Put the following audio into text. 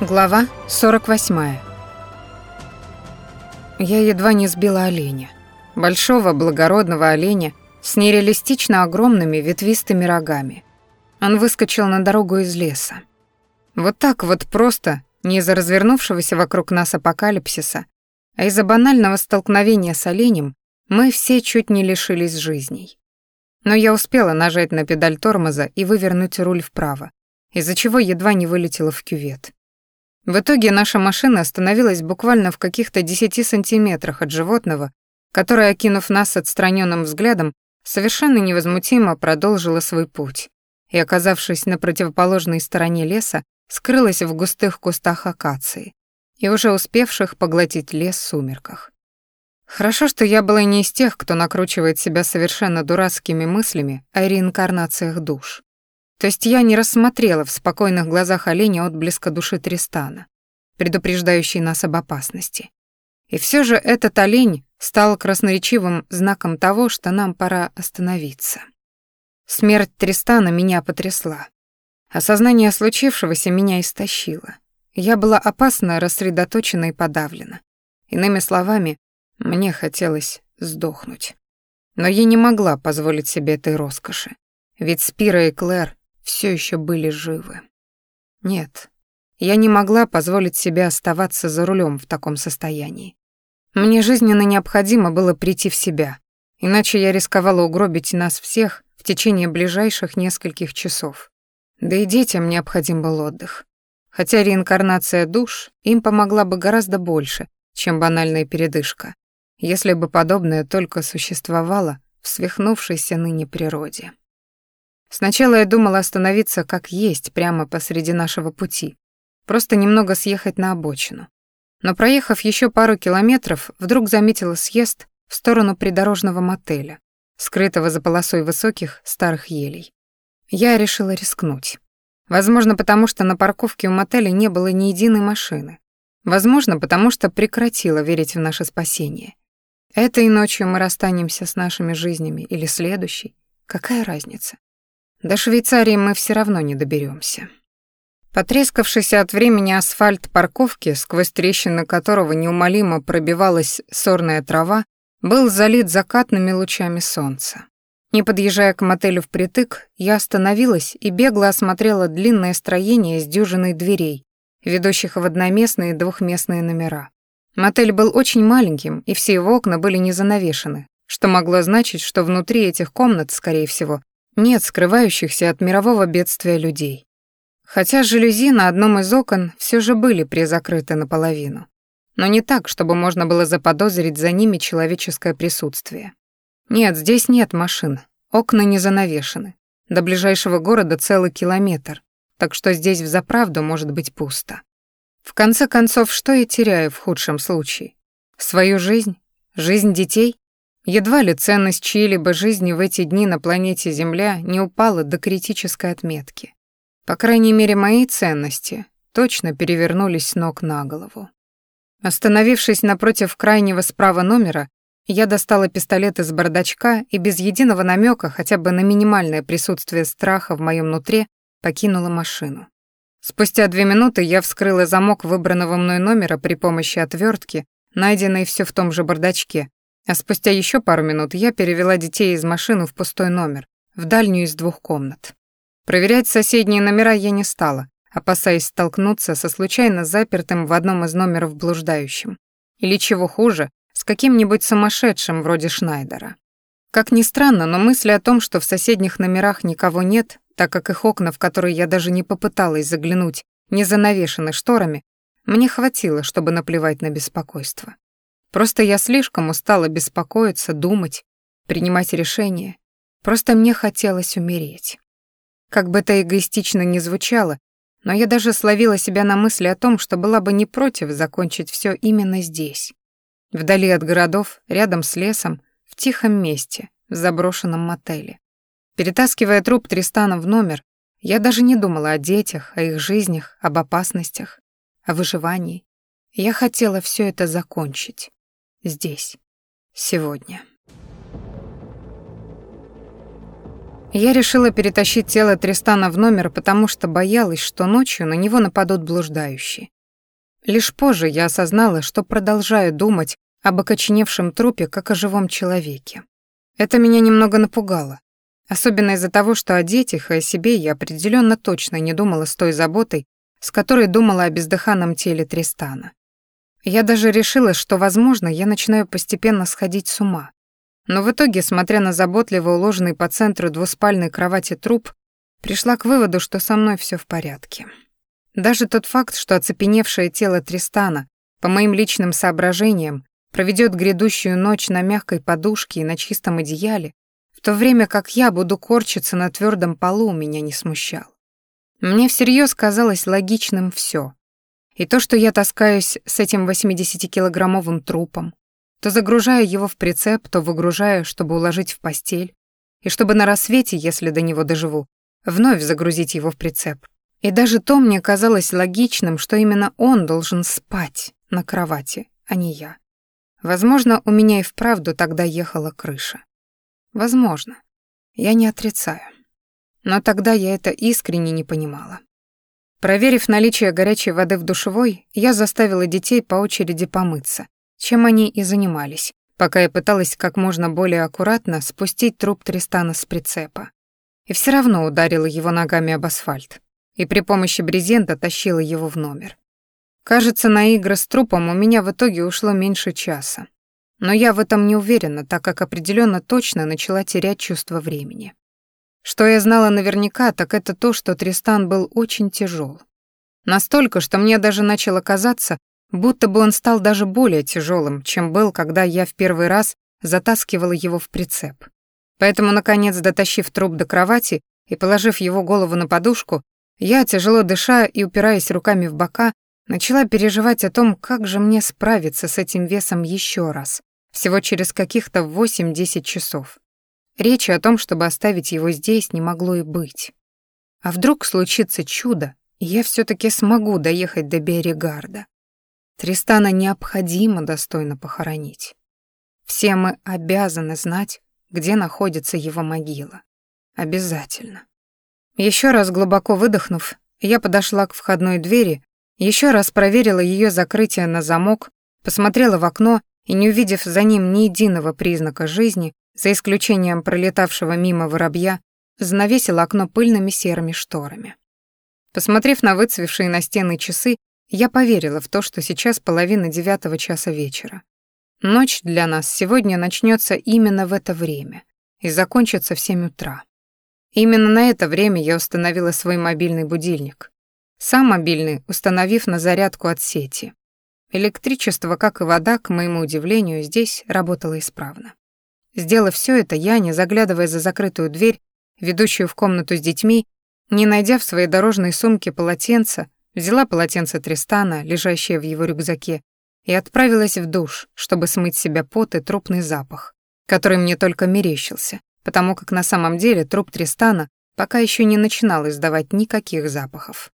Глава 48. Я едва не сбила оленя. Большого благородного оленя с нереалистично огромными ветвистыми рогами. Он выскочил на дорогу из леса. Вот так вот просто, не из-за развернувшегося вокруг нас апокалипсиса, а из-за банального столкновения с оленем, мы все чуть не лишились жизней. Но я успела нажать на педаль тормоза и вывернуть руль вправо, из-за чего едва не вылетела в кювет. В итоге наша машина остановилась буквально в каких-то десяти сантиметрах от животного, которое, окинув нас отстраненным взглядом, совершенно невозмутимо продолжило свой путь и, оказавшись на противоположной стороне леса, скрылась в густых кустах акации и уже успевших поглотить лес в сумерках. Хорошо, что я была не из тех, кто накручивает себя совершенно дурацкими мыслями о реинкарнациях душ. То есть я не рассмотрела в спокойных глазах оленя отблеска души Тристана, предупреждающей нас об опасности. И все же этот олень стал красноречивым знаком того, что нам пора остановиться. Смерть Тристана меня потрясла. Осознание случившегося меня истощило. Я была опасно рассредоточена и подавлена. Иными словами, мне хотелось сдохнуть. Но я не могла позволить себе этой роскоши. Ведь Спира и Клэр все еще были живы. Нет, я не могла позволить себе оставаться за рулем в таком состоянии. Мне жизненно необходимо было прийти в себя, иначе я рисковала угробить нас всех в течение ближайших нескольких часов. Да и детям необходим был отдых. Хотя реинкарнация душ им помогла бы гораздо больше, чем банальная передышка, если бы подобное только существовало в свихнувшейся ныне природе. Сначала я думала остановиться как есть прямо посреди нашего пути, просто немного съехать на обочину. Но проехав еще пару километров, вдруг заметила съезд в сторону придорожного мотеля, скрытого за полосой высоких старых елей. Я решила рискнуть. Возможно, потому что на парковке у мотеля не было ни единой машины. Возможно, потому что прекратила верить в наше спасение. Этой ночью мы расстанемся с нашими жизнями или следующей. Какая разница? До Швейцарии мы все равно не доберемся. Потрескавшийся от времени асфальт парковки, сквозь трещины которого неумолимо пробивалась сорная трава, был залит закатными лучами солнца. Не подъезжая к мотелю впритык, я остановилась и бегло осмотрела длинное строение с дюжиной дверей, ведущих в одноместные и двухместные номера. Мотель был очень маленьким, и все его окна были не занавешены, что могло значить, что внутри этих комнат, скорее всего, нет скрывающихся от мирового бедствия людей. Хотя жалюзи на одном из окон все же были призакрыты наполовину. Но не так, чтобы можно было заподозрить за ними человеческое присутствие. Нет, здесь нет машин, окна не занавешены. До ближайшего города целый километр, так что здесь взаправду может быть пусто. В конце концов, что я теряю в худшем случае? Свою жизнь? Жизнь детей? Едва ли ценность чьей-либо жизни в эти дни на планете Земля не упала до критической отметки. По крайней мере, мои ценности точно перевернулись с ног на голову. Остановившись напротив крайнего справа номера, я достала пистолет из бардачка и без единого намека, хотя бы на минимальное присутствие страха в моем нутре, покинула машину. Спустя две минуты я вскрыла замок выбранного мной номера при помощи отвертки, найденной все в том же бардачке, а спустя еще пару минут я перевела детей из машины в пустой номер, в дальнюю из двух комнат. Проверять соседние номера я не стала, опасаясь столкнуться со случайно запертым в одном из номеров блуждающим. Или чего хуже, с каким-нибудь сумасшедшим вроде Шнайдера. Как ни странно, но мысли о том, что в соседних номерах никого нет, так как их окна, в которые я даже не попыталась заглянуть, не занавешены шторами, мне хватило, чтобы наплевать на беспокойство. Просто я слишком устала беспокоиться, думать, принимать решения. Просто мне хотелось умереть. Как бы это эгоистично ни звучало, но я даже словила себя на мысли о том, что была бы не против закончить все именно здесь. Вдали от городов, рядом с лесом, в тихом месте, в заброшенном мотеле. Перетаскивая труп Тристана в номер, я даже не думала о детях, о их жизнях, об опасностях, о выживании. Я хотела все это закончить здесь, сегодня. Я решила перетащить тело Тристана в номер, потому что боялась, что ночью на него нападут блуждающие. Лишь позже я осознала, что продолжаю думать об окоченевшем трупе, как о живом человеке. Это меня немного напугало, особенно из-за того, что о детях и о себе я определенно точно не думала с той заботой, с которой думала о бездыханном теле Тристана. Я даже решила, что, возможно, я начинаю постепенно сходить с ума. Но в итоге, смотря на заботливо уложенный по центру двуспальной кровати труп, пришла к выводу, что со мной все в порядке. Даже тот факт, что оцепеневшее тело Тристана, по моим личным соображениям, проведет грядущую ночь на мягкой подушке и на чистом одеяле, в то время как я буду корчиться на твердом полу, меня не смущал. Мне всерьез казалось логичным все. И то, что я таскаюсь с этим 80-килограммовым трупом, то загружаю его в прицеп, то выгружаю, чтобы уложить в постель, и чтобы на рассвете, если до него доживу, вновь загрузить его в прицеп. И даже то мне казалось логичным, что именно он должен спать на кровати, а не я. Возможно, у меня и вправду тогда ехала крыша. Возможно. Я не отрицаю. Но тогда я это искренне не понимала. Проверив наличие горячей воды в душевой, я заставила детей по очереди помыться, чем они и занимались, пока я пыталась как можно более аккуратно спустить труп Тристана с прицепа. И все равно ударила его ногами об асфальт, и при помощи брезента тащила его в номер. Кажется, на игры с трупом у меня в итоге ушло меньше часа. Но я в этом не уверена, так как определенно точно начала терять чувство времени. Что я знала наверняка, так это то, что Тристан был очень тяжел. Настолько, что мне даже начало казаться, будто бы он стал даже более тяжелым, чем был, когда я в первый раз затаскивала его в прицеп. Поэтому, наконец, дотащив труп до кровати и положив его голову на подушку, я, тяжело дыша и упираясь руками в бока, начала переживать о том, как же мне справиться с этим весом еще раз, всего через каких-то 8-10 часов. Речи о том, чтобы оставить его здесь, не могло и быть. А вдруг случится чудо, и я все таки смогу доехать до Берегарда. Тристана необходимо достойно похоронить. Все мы обязаны знать, где находится его могила. Обязательно. Еще раз глубоко выдохнув, я подошла к входной двери, еще раз проверила ее закрытие на замок, посмотрела в окно и, не увидев за ним ни единого признака жизни, за исключением пролетавшего мимо воробья, занавесила окно пыльными серыми шторами. Посмотрев на выцвевшие на стены часы, я поверила в то, что сейчас половина девятого часа вечера. Ночь для нас сегодня начнется именно в это время и закончится в семь утра. Именно на это время я установила свой мобильный будильник. Сам мобильный, установив на зарядку от сети. Электричество, как и вода, к моему удивлению, здесь работало исправно. Сделав все это, я, не заглядывая за закрытую дверь, ведущую в комнату с детьми, не найдя в своей дорожной сумке полотенца, взяла полотенце Тристана, лежащее в его рюкзаке, и отправилась в душ, чтобы смыть себя пот и трупный запах, который мне только мерещился, потому как на самом деле труп Тристана пока еще не начинал издавать никаких запахов.